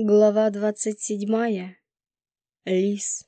Глава двадцать седьмая. Лис.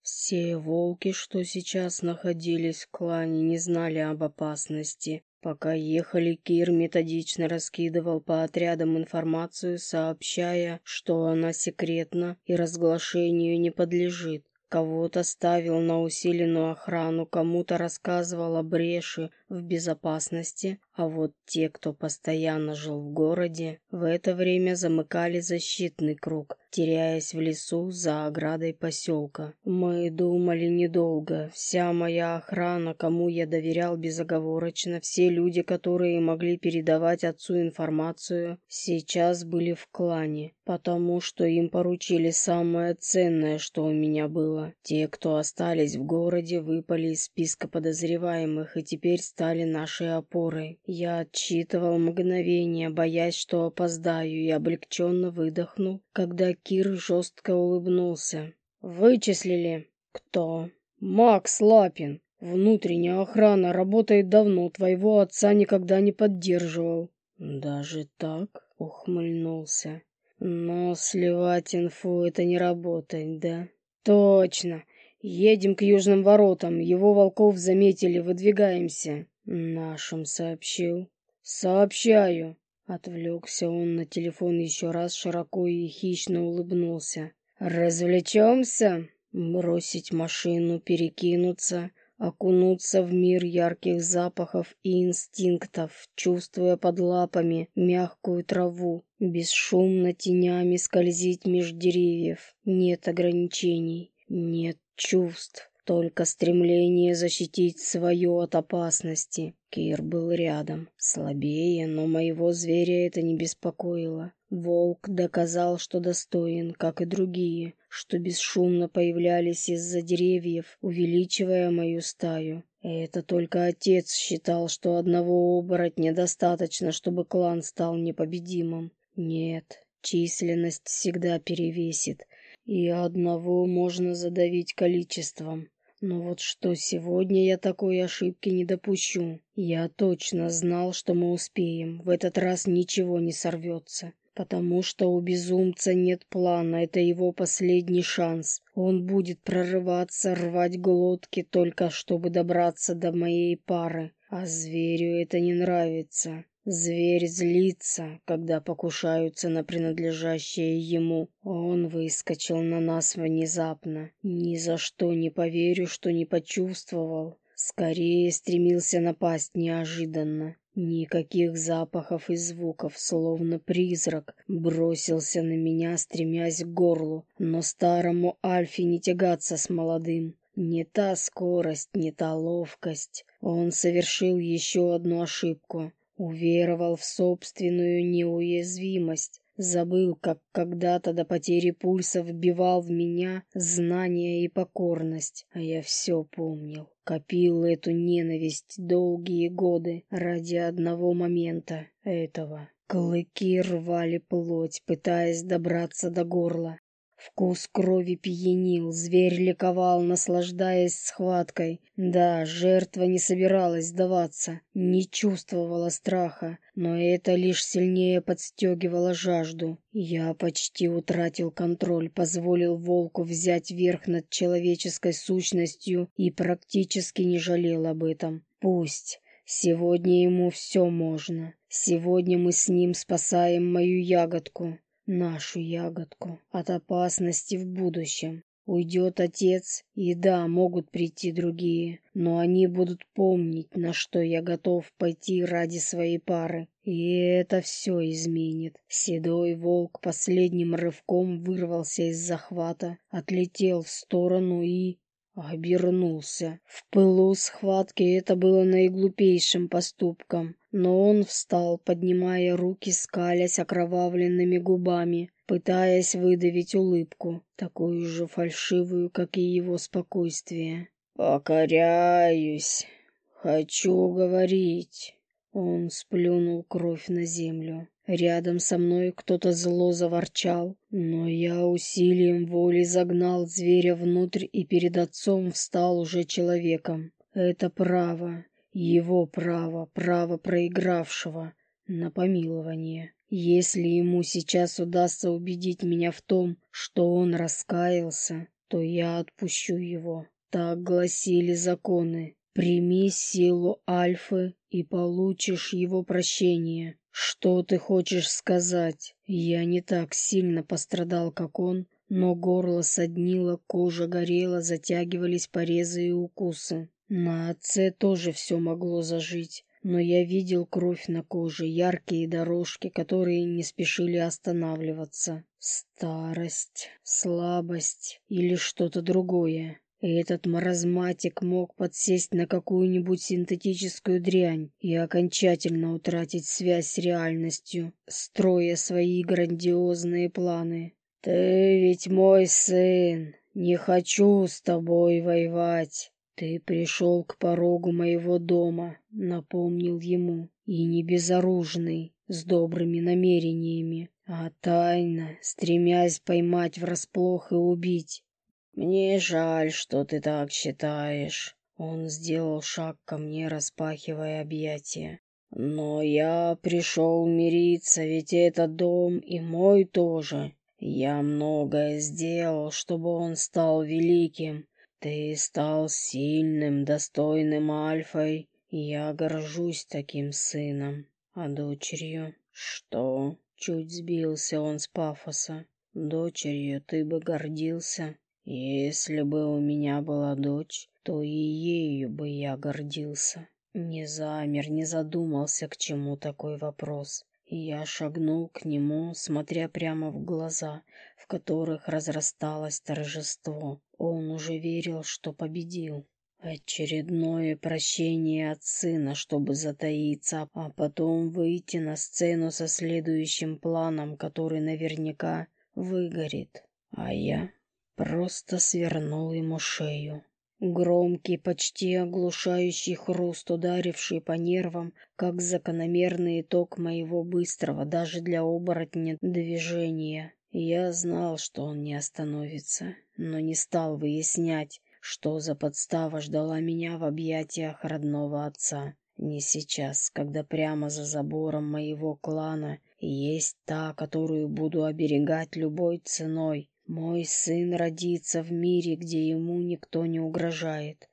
Все волки, что сейчас находились в клане, не знали об опасности. Пока ехали, Кир методично раскидывал по отрядам информацию, сообщая, что она секретна и разглашению не подлежит. Кого-то ставил на усиленную охрану, кому-то рассказывал о бреши в безопасности, а вот те, кто постоянно жил в городе, в это время замыкали защитный круг, теряясь в лесу за оградой поселка. Мы думали недолго. Вся моя охрана, кому я доверял безоговорочно, все люди, которые могли передавать отцу информацию, сейчас были в клане, потому что им поручили самое ценное, что у меня было. Те, кто остались в городе, выпали из списка подозреваемых и теперь стали нашей опорой. Я отчитывал мгновение, боясь, что опоздаю, и облегченно выдохнул, когда Кир жестко улыбнулся. «Вычислили?» «Кто?» «Макс Лапин. Внутренняя охрана работает давно, твоего отца никогда не поддерживал». «Даже так?» — ухмыльнулся. «Но сливать инфу — это не работает, да?» «Точно. Едем к южным воротам. Его волков заметили, выдвигаемся». «Нашим сообщил?» «Сообщаю!» Отвлекся он на телефон еще раз, широко и хищно улыбнулся. «Развлечемся?» Бросить машину, перекинуться, окунуться в мир ярких запахов и инстинктов, чувствуя под лапами мягкую траву, бесшумно тенями скользить меж деревьев. Нет ограничений, нет чувств. Только стремление защитить свое от опасности. Кир был рядом. Слабее, но моего зверя это не беспокоило. Волк доказал, что достоин, как и другие, что бесшумно появлялись из-за деревьев, увеличивая мою стаю. Это только отец считал, что одного оборотня достаточно, чтобы клан стал непобедимым. Нет, численность всегда перевесит, и одного можно задавить количеством. Но вот что сегодня я такой ошибки не допущу. Я точно знал, что мы успеем. В этот раз ничего не сорвется. Потому что у безумца нет плана, это его последний шанс. Он будет прорываться, рвать глотки, только чтобы добраться до моей пары. А зверю это не нравится. Зверь злится, когда покушаются на принадлежащее ему. Он выскочил на нас внезапно. Ни за что не поверю, что не почувствовал. Скорее стремился напасть неожиданно. Никаких запахов и звуков, словно призрак, бросился на меня, стремясь к горлу. Но старому Альфе не тягаться с молодым. Не та скорость, не та ловкость. Он совершил еще одну ошибку. Уверовал в собственную неуязвимость, забыл, как когда-то до потери пульса вбивал в меня знания и покорность, а я все помнил. Копил эту ненависть долгие годы ради одного момента этого. Клыки рвали плоть, пытаясь добраться до горла. Вкус крови пьянил, зверь ликовал, наслаждаясь схваткой. Да, жертва не собиралась сдаваться, не чувствовала страха, но это лишь сильнее подстегивало жажду. Я почти утратил контроль, позволил волку взять верх над человеческой сущностью и практически не жалел об этом. Пусть. Сегодня ему все можно. Сегодня мы с ним спасаем мою ягодку нашу ягодку от опасности в будущем. Уйдет отец, и да, могут прийти другие, но они будут помнить, на что я готов пойти ради своей пары. И это все изменит. Седой волк последним рывком вырвался из захвата, отлетел в сторону и обернулся. В пылу схватки это было наиглупейшим поступком, но он встал, поднимая руки, скалясь окровавленными губами, пытаясь выдавить улыбку, такую же фальшивую, как и его спокойствие. «Покоряюсь, хочу говорить». Он сплюнул кровь на землю. Рядом со мной кто-то зло заворчал, но я усилием воли загнал зверя внутрь и перед отцом встал уже человеком. Это право, его право, право проигравшего на помилование. Если ему сейчас удастся убедить меня в том, что он раскаялся, то я отпущу его. Так гласили законы. Прими силу Альфы и получишь его прощение. Что ты хочешь сказать? Я не так сильно пострадал, как он, но горло соднило, кожа горела, затягивались порезы и укусы. На отце тоже все могло зажить, но я видел кровь на коже, яркие дорожки, которые не спешили останавливаться. Старость, слабость или что-то другое. Этот маразматик мог подсесть на какую-нибудь синтетическую дрянь и окончательно утратить связь с реальностью, строя свои грандиозные планы. «Ты ведь мой сын, не хочу с тобой воевать. Ты пришел к порогу моего дома», — напомнил ему, и не безоружный, с добрыми намерениями, а тайно, стремясь поймать врасплох и убить. «Мне жаль, что ты так считаешь». Он сделал шаг ко мне, распахивая объятия. «Но я пришел мириться, ведь это дом и мой тоже. Я многое сделал, чтобы он стал великим. Ты стал сильным, достойным Альфой. Я горжусь таким сыном. А дочерью? Что?» Чуть сбился он с пафоса. «Дочерью ты бы гордился?» Если бы у меня была дочь, то и ею бы я гордился. Не замер, не задумался, к чему такой вопрос. Я шагнул к нему, смотря прямо в глаза, в которых разрасталось торжество. Он уже верил, что победил. Очередное прощение от сына, чтобы затаиться, а потом выйти на сцену со следующим планом, который наверняка выгорит. А я Просто свернул ему шею. Громкий, почти оглушающий хруст, ударивший по нервам, как закономерный итог моего быстрого, даже для оборотня, движения. Я знал, что он не остановится, но не стал выяснять, что за подстава ждала меня в объятиях родного отца. Не сейчас, когда прямо за забором моего клана есть та, которую буду оберегать любой ценой, мой сын родится в мире, где ему никто не угрожает,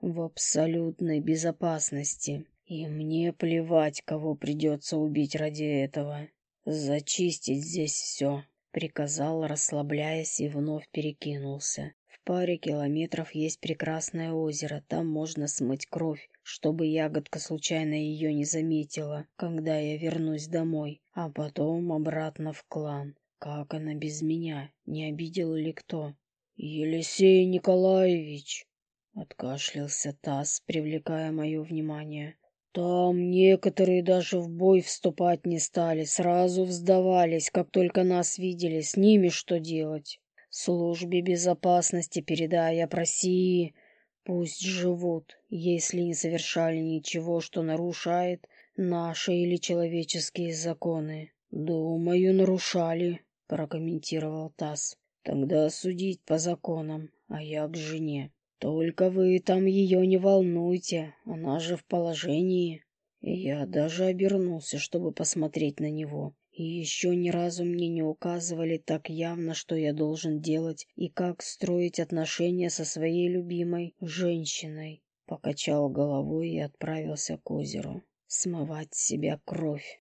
в абсолютной безопасности, и мне плевать, кого придется убить ради этого. Зачистить здесь все, приказал, расслабляясь, и вновь перекинулся. В паре километров есть прекрасное озеро, там можно смыть кровь, чтобы ягодка случайно ее не заметила, когда я вернусь домой, а потом обратно в клан. Как она без меня? Не обидел ли кто? Елисей Николаевич! Откашлялся Тасс, привлекая мое внимание. Там некоторые даже в бой вступать не стали, сразу вздавались, как только нас видели, с ними что делать? Службе безопасности передай, я проси, пусть живут, если не совершали ничего, что нарушает наши или человеческие законы. Думаю, нарушали прокомментировал Тасс. Тогда судить по законам, а я к жене. Только вы там ее не волнуйте, она же в положении. Я даже обернулся, чтобы посмотреть на него. И еще ни разу мне не указывали так явно, что я должен делать и как строить отношения со своей любимой женщиной. Покачал головой и отправился к озеру. Смывать с себя кровь.